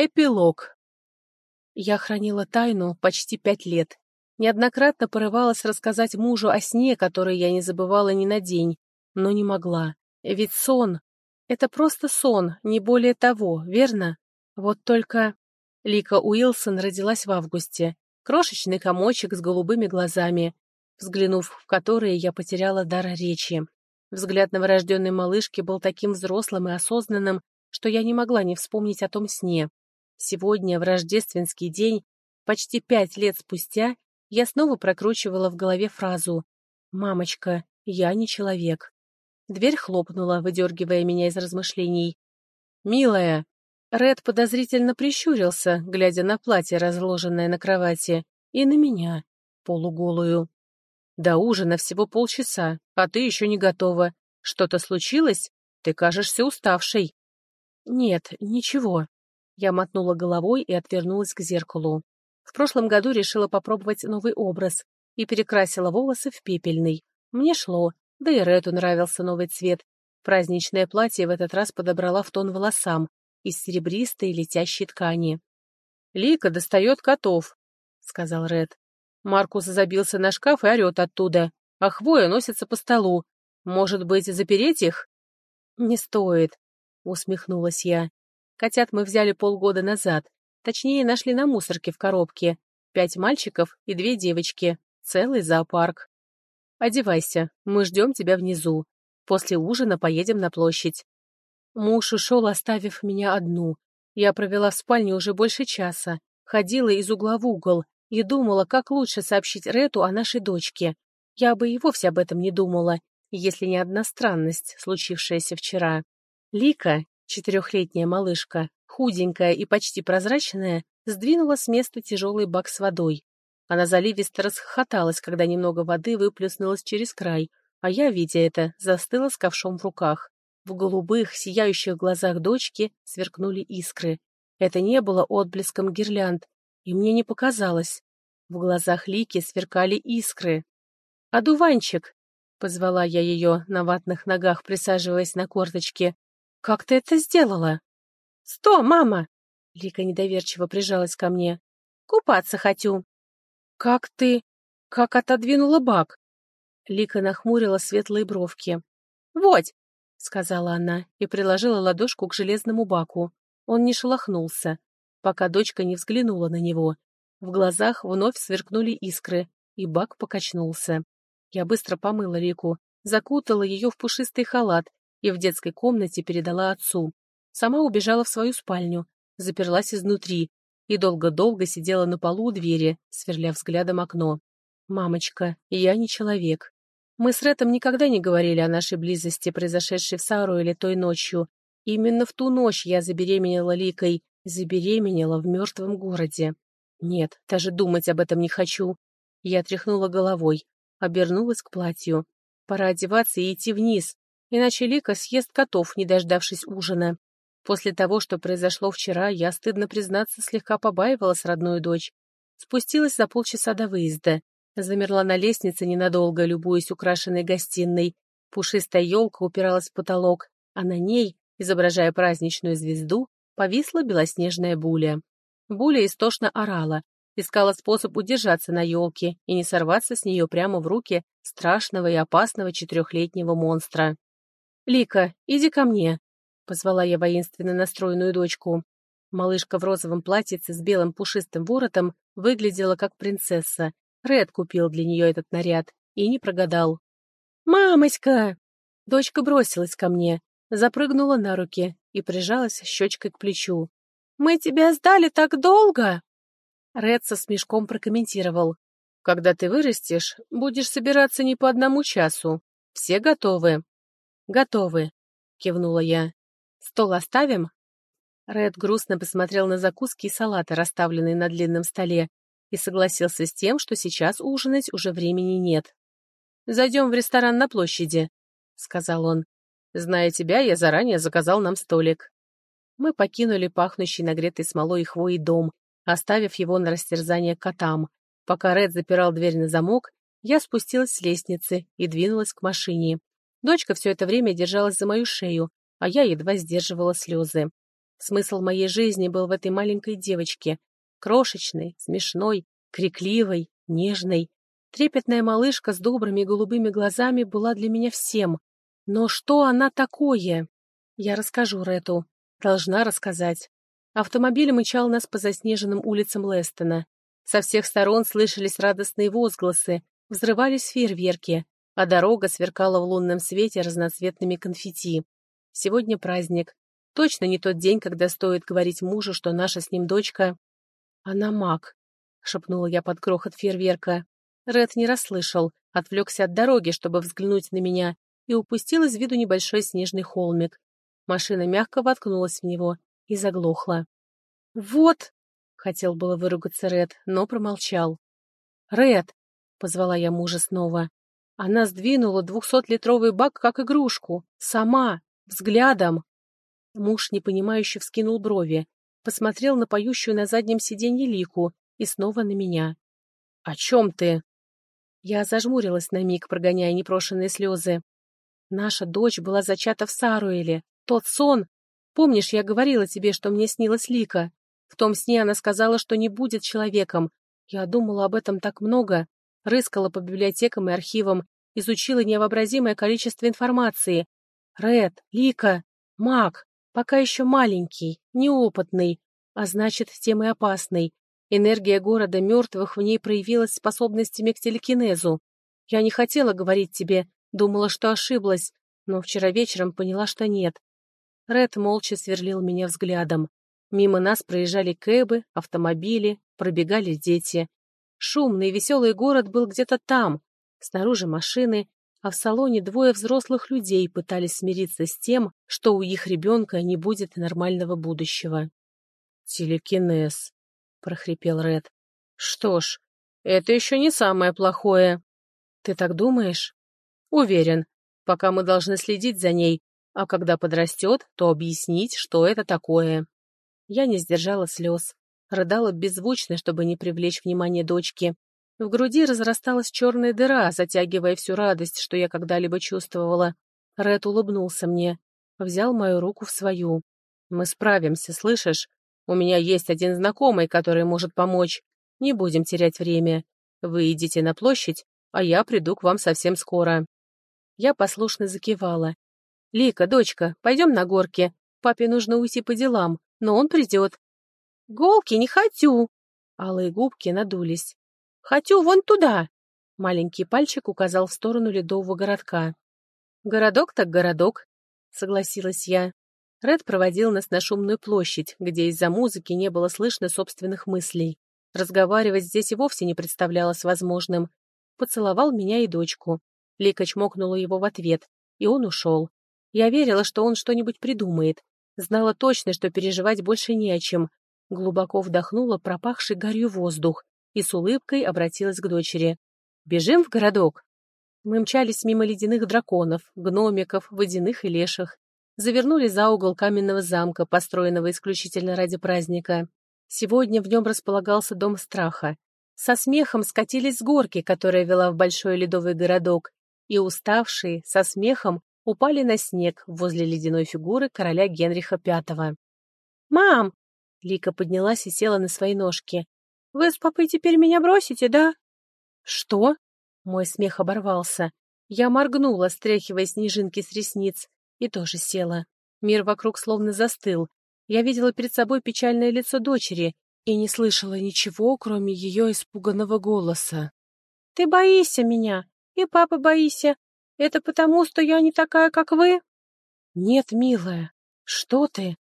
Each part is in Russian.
Эпилог. Я хранила тайну почти пять лет. Неоднократно порывалась рассказать мужу о сне, который я не забывала ни на день, но не могла. Ведь сон — это просто сон, не более того, верно? Вот только... Лика Уилсон родилась в августе. Крошечный комочек с голубыми глазами, взглянув в которые, я потеряла дар речи. Взгляд новорожденной малышки был таким взрослым и осознанным, что я не могла не вспомнить о том сне. Сегодня, в рождественский день, почти пять лет спустя, я снова прокручивала в голове фразу «Мамочка, я не человек». Дверь хлопнула, выдергивая меня из размышлений. «Милая!» Ред подозрительно прищурился, глядя на платье, разложенное на кровати, и на меня, полуголую. «До ужина всего полчаса, а ты еще не готова. Что-то случилось? Ты кажешься уставшей». «Нет, ничего», я мотнула головой и отвернулась к зеркалу. В прошлом году решила попробовать новый образ и перекрасила волосы в пепельный. Мне шло, да и Рету нравился новый цвет. Праздничное платье в этот раз подобрала в тон волосам из серебристой летящей ткани. «Лика достает котов», — сказал Ред. Маркус забился на шкаф и орет оттуда, а хвоя носится по столу. Может быть, запереть их? «Не стоит», — усмехнулась я. Котят мы взяли полгода назад. Точнее, нашли на мусорке в коробке. Пять мальчиков и две девочки. Целый зоопарк. Одевайся, мы ждем тебя внизу. После ужина поедем на площадь. Муж ушел, оставив меня одну. Я провела в спальне уже больше часа. Ходила из угла в угол и думала, как лучше сообщить Рету о нашей дочке. Я бы и вовсе об этом не думала, если не одна странность, случившаяся вчера. Лика, Четырехлетняя малышка, худенькая и почти прозрачная, сдвинула с места тяжелый бак с водой. Она заливисто расхохоталась, когда немного воды выплеснулась через край, а я, видя это, застыла с ковшом в руках. В голубых, сияющих глазах дочки сверкнули искры. Это не было отблеском гирлянд, и мне не показалось. В глазах Лики сверкали искры. «Одуванчик!» — позвала я ее на ватных ногах, присаживаясь на корточки. «Как ты это сделала?» «Сто, мама!» Лика недоверчиво прижалась ко мне. «Купаться хочу!» «Как ты... как отодвинула бак?» Лика нахмурила светлые бровки. «Вот!» — сказала она и приложила ладошку к железному баку. Он не шелохнулся, пока дочка не взглянула на него. В глазах вновь сверкнули искры, и бак покачнулся. Я быстро помыла Лику, закутала ее в пушистый халат и в детской комнате передала отцу. Сама убежала в свою спальню, заперлась изнутри и долго-долго сидела на полу у двери, сверля взглядом окно. «Мамочка, я не человек. Мы с Ретом никогда не говорили о нашей близости, произошедшей в Саруэле той ночью. Именно в ту ночь я забеременела Ликой, забеременела в мертвом городе. Нет, даже думать об этом не хочу. Я тряхнула головой, обернулась к платью. Пора одеваться и идти вниз, иначе Лика съест котов, не дождавшись ужина. После того, что произошло вчера, я, стыдно признаться, слегка побаивалась родную дочь. Спустилась за полчаса до выезда. Замерла на лестнице ненадолго, любуясь украшенной гостиной. Пушистая елка упиралась в потолок, а на ней, изображая праздничную звезду, повисла белоснежная буля. Буля истошно орала, искала способ удержаться на елке и не сорваться с нее прямо в руки страшного и опасного четырехлетнего монстра. «Лика, иди ко мне», — позвала я воинственно настроенную дочку. Малышка в розовом платьице с белым пушистым воротом выглядела как принцесса. Ред купил для нее этот наряд и не прогадал. «Мамоська!» Дочка бросилась ко мне, запрыгнула на руки и прижалась щечкой к плечу. «Мы тебя сдали так долго!» Ред со смешком прокомментировал. «Когда ты вырастешь, будешь собираться не по одному часу. Все готовы?» «Готовы», — кивнула я. «Стол оставим?» Ред грустно посмотрел на закуски и салаты, расставленные на длинном столе, и согласился с тем, что сейчас ужинать уже времени нет. «Зайдем в ресторан на площади», — сказал он. «Зная тебя, я заранее заказал нам столик». Мы покинули пахнущий нагретой смолой и хвоей дом, оставив его на растерзание котам. Пока Ред запирал дверь на замок, я спустилась с лестницы и двинулась к машине. Дочка все это время держалась за мою шею, а я едва сдерживала слезы. Смысл моей жизни был в этой маленькой девочке. Крошечной, смешной, крикливой, нежной. Трепетная малышка с добрыми голубыми глазами была для меня всем. Но что она такое? Я расскажу Рету. Должна рассказать. Автомобиль мычал нас по заснеженным улицам Лестона. Со всех сторон слышались радостные возгласы, взрывались фейерверки, а дорога сверкала в лунном свете разноцветными конфетти. Сегодня праздник. Точно не тот день, когда стоит говорить мужу, что наша с ним дочка... Она маг, — шепнула я под грохот фейерверка. Ред не расслышал, отвлекся от дороги, чтобы взглянуть на меня, и упустил из виду небольшой снежный холмик. Машина мягко воткнулась в него и заглохла. «Вот!» — хотел было выругаться Ред, но промолчал. «Ред!» — позвала я мужа снова. Она сдвинула двухсотлитровый бак, как игрушку. Сама, взглядом. Муж, непонимающе, вскинул брови, посмотрел на поющую на заднем сиденье Лику и снова на меня. «О чем ты?» Я зажмурилась на миг, прогоняя непрошенные слезы. Наша дочь была зачата в Саруэле. Тот сон... Помнишь, я говорила тебе, что мне снилась Лика? В том сне она сказала, что не будет человеком. Я думала об этом так много, рыскала по библиотекам и архивам, изучила невообразимое количество информации. Ред, Лика, маг, пока еще маленький, неопытный, а значит, тем и опасный. Энергия города мертвых в ней проявилась способностями к телекинезу. Я не хотела говорить тебе, думала, что ошиблась, но вчера вечером поняла, что нет. Ред молча сверлил меня взглядом. Мимо нас проезжали кэбы, автомобили, пробегали дети. Шумный веселый город был где-то там, снаружи машины, а в салоне двое взрослых людей пытались смириться с тем, что у их ребенка не будет нормального будущего. «Телекинез», — прохрипел Ред. «Что ж, это еще не самое плохое». «Ты так думаешь?» «Уверен. Пока мы должны следить за ней, а когда подрастет, то объяснить, что это такое». Я не сдержала слез. Рыдала беззвучно, чтобы не привлечь внимание дочки. В груди разрасталась черная дыра, затягивая всю радость, что я когда-либо чувствовала. Ред улыбнулся мне, взял мою руку в свою. «Мы справимся, слышишь? У меня есть один знакомый, который может помочь. Не будем терять время. Вы идите на площадь, а я приду к вам совсем скоро». Я послушно закивала. «Лика, дочка, пойдем на горке. Папе нужно уйти по делам, но он придет. «Голки не хочу!» Алые губки надулись. «Хочу вон туда!» Маленький пальчик указал в сторону ледового городка. «Городок так городок», — согласилась я. Ред проводил нас на шумную площадь, где из-за музыки не было слышно собственных мыслей. Разговаривать здесь и вовсе не представлялось возможным. Поцеловал меня и дочку. Лика чмокнула его в ответ, и он ушел. Я верила, что он что-нибудь придумает. Знала точно, что переживать больше не о чем, Глубоко вдохнула пропахший гарью воздух и с улыбкой обратилась к дочери. «Бежим в городок!» Мы мчались мимо ледяных драконов, гномиков, водяных и леших. Завернули за угол каменного замка, построенного исключительно ради праздника. Сегодня в нем располагался дом страха. Со смехом скатились с горки, которая вела в большой ледовый городок, и уставшие, со смехом, упали на снег возле ледяной фигуры короля Генриха V. «Мам, Лика поднялась и села на свои ножки. «Вы с папой теперь меня бросите, да?» «Что?» Мой смех оборвался. Я моргнула, стряхивая снежинки с ресниц, и тоже села. Мир вокруг словно застыл. Я видела перед собой печальное лицо дочери и не слышала ничего, кроме ее испуганного голоса. «Ты боишься меня, и папа боишься. Это потому, что я не такая, как вы?» «Нет, милая, что ты?»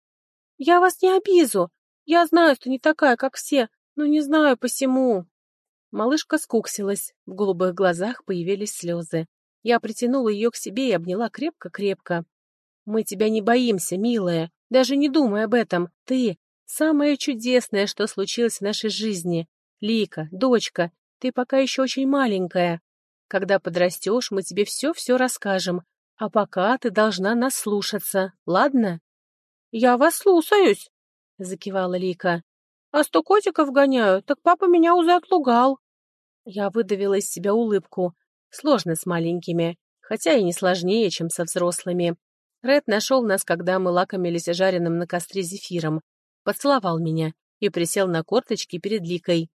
«Я вас не обизу. Я знаю, что не такая, как все, но не знаю посему. Малышка скуксилась, в голубых глазах появились слезы. Я притянула ее к себе и обняла крепко-крепко. «Мы тебя не боимся, милая, даже не думай об этом. Ты — самое чудесное, что случилось в нашей жизни. Лика, дочка, ты пока еще очень маленькая. Когда подрастешь, мы тебе все-все расскажем, а пока ты должна нас слушаться, ладно?» «Я вас слушаюсь!» — закивала Лика. «А сто котиков гоняю, так папа меня уже отлугал». Я выдавила из себя улыбку. Сложно с маленькими, хотя и не сложнее, чем со взрослыми. Ред нашел нас, когда мы лакомились жареным на костре зефиром, поцеловал меня и присел на корточки перед Ликой.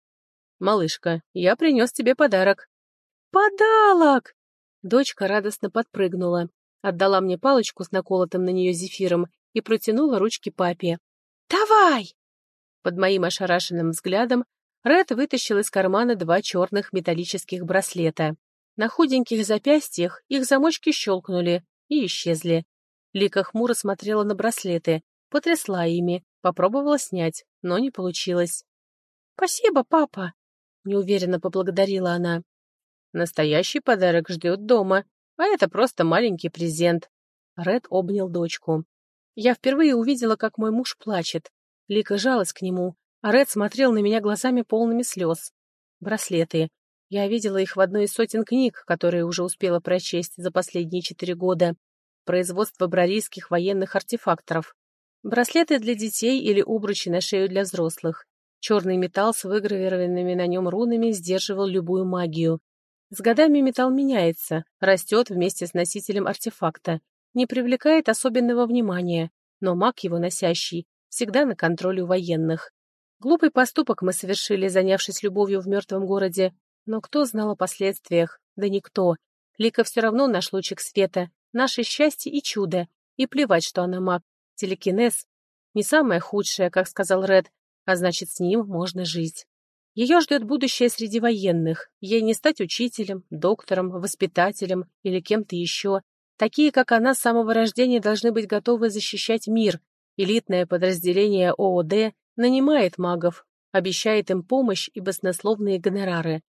«Малышка, я принес тебе подарок». «Подарок!» Дочка радостно подпрыгнула, отдала мне палочку с наколотым на нее зефиром и протянула ручки папе. «Давай!» Под моим ошарашенным взглядом Ред вытащил из кармана два черных металлических браслета. На худеньких запястьях их замочки щелкнули и исчезли. Лика хмуро смотрела на браслеты, потрясла ими, попробовала снять, но не получилось. «Спасибо, папа!» — неуверенно поблагодарила она. «Настоящий подарок ждет дома, а это просто маленький презент». Ред обнял дочку. Я впервые увидела, как мой муж плачет. Лика жалась к нему, а Ред смотрел на меня глазами полными слез. Браслеты. Я видела их в одной из сотен книг, которые уже успела прочесть за последние четыре года. Производство брарийских военных артефакторов. Браслеты для детей или обручи на шею для взрослых. Черный металл с выгравированными на нем рунами сдерживал любую магию. С годами металл меняется, растет вместе с носителем артефакта, не привлекает особенного внимания, но маг его носящий всегда на контроле у военных. Глупый поступок мы совершили, занявшись любовью в мертвом городе, но кто знал о последствиях? Да никто. Лика все равно наш лучик света, наше счастье и чудо. И плевать, что она маг. Телекинез — не самое худшее, как сказал Ред, а значит, с ним можно жить. Ее ждет будущее среди военных. Ей не стать учителем, доктором, воспитателем или кем-то еще. Такие, как она, с самого рождения должны быть готовы защищать мир. Элитное подразделение ООД нанимает магов, обещает им помощь и баснословные гонорары.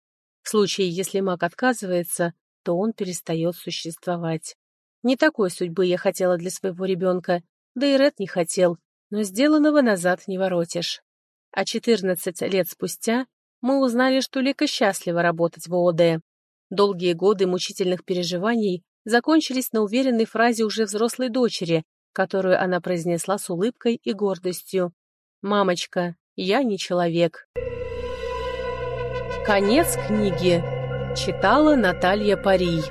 В случае, если маг отказывается, то он перестает существовать. Не такой судьбы я хотела для своего ребенка, да и Ред не хотел, но сделанного назад не воротишь. А 14 лет спустя мы узнали, что Лика счастлива работать в ООД. Долгие годы мучительных переживаний закончились на уверенной фразе уже взрослой дочери, которую она произнесла с улыбкой и гордостью. «Мамочка, я не человек». Конец книги. Читала Наталья Парий.